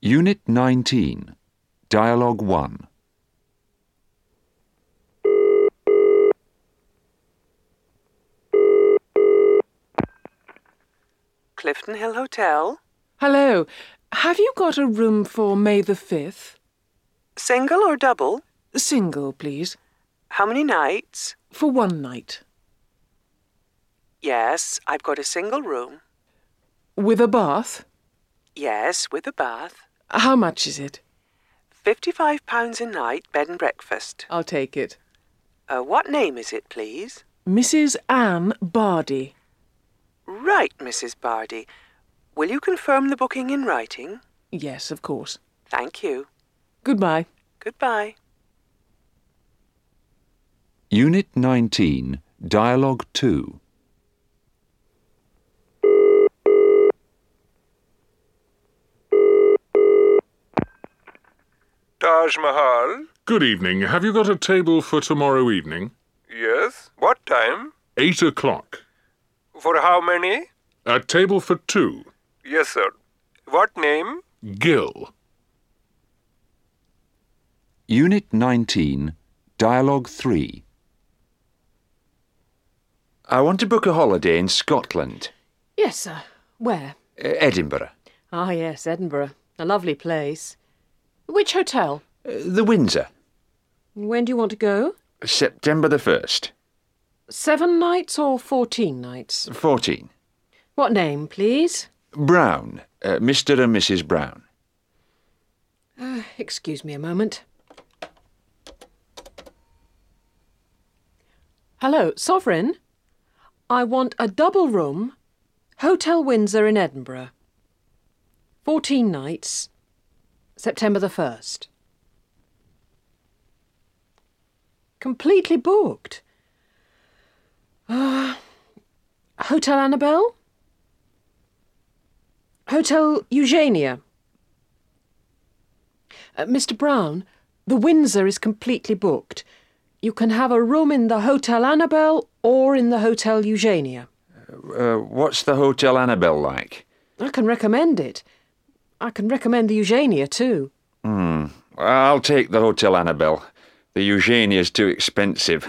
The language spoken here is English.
Unit 19, Dialogue 1. Clifton Hill Hotel. Hello. Have you got a room for May the 5th? Single or double? Single, please. How many nights? For one night. Yes, I've got a single room. With a bath? Yes, with a bath. How much is it? Fifty-five pounds a night, bed and breakfast. I'll take it. Uh, what name is it, please? Mrs. Anne Bardy. Right, Mrs. Bardy. Will you confirm the booking in writing? Yes, of course. Thank you. Goodbye. Goodbye. Unit 19, Dialogue 2. Taj Mahal? Good evening. Have you got a table for tomorrow evening? Yes. What time? Eight o'clock. For how many? A table for two. Yes, sir. What name? Gill. Unit 19, Dialogue 3. I want to book a holiday in Scotland. Yes, sir. Where? Uh, Edinburgh. Ah, yes, Edinburgh. A lovely place. Which hotel? Uh, the Windsor. When do you want to go? September the 1st. Seven nights or fourteen nights? 14. What name, please? Brown. Uh, Mr. and Mrs. Brown. Uh, excuse me a moment. Hello, Sovereign. I want a double room, Hotel Windsor in Edinburgh. Fourteen nights, September the 1st. Completely booked. Uh, Hotel Annabelle? Hotel Eugenia? Uh, Mr. Brown, the Windsor is completely booked. You can have a room in the Hotel Annabelle or in the Hotel Eugenia. Uh, what's the Hotel Annabelle like? I can recommend it. I can recommend the Eugenia too. Hmm. I'll take the Hotel Annabelle. The Eugenia's too expensive.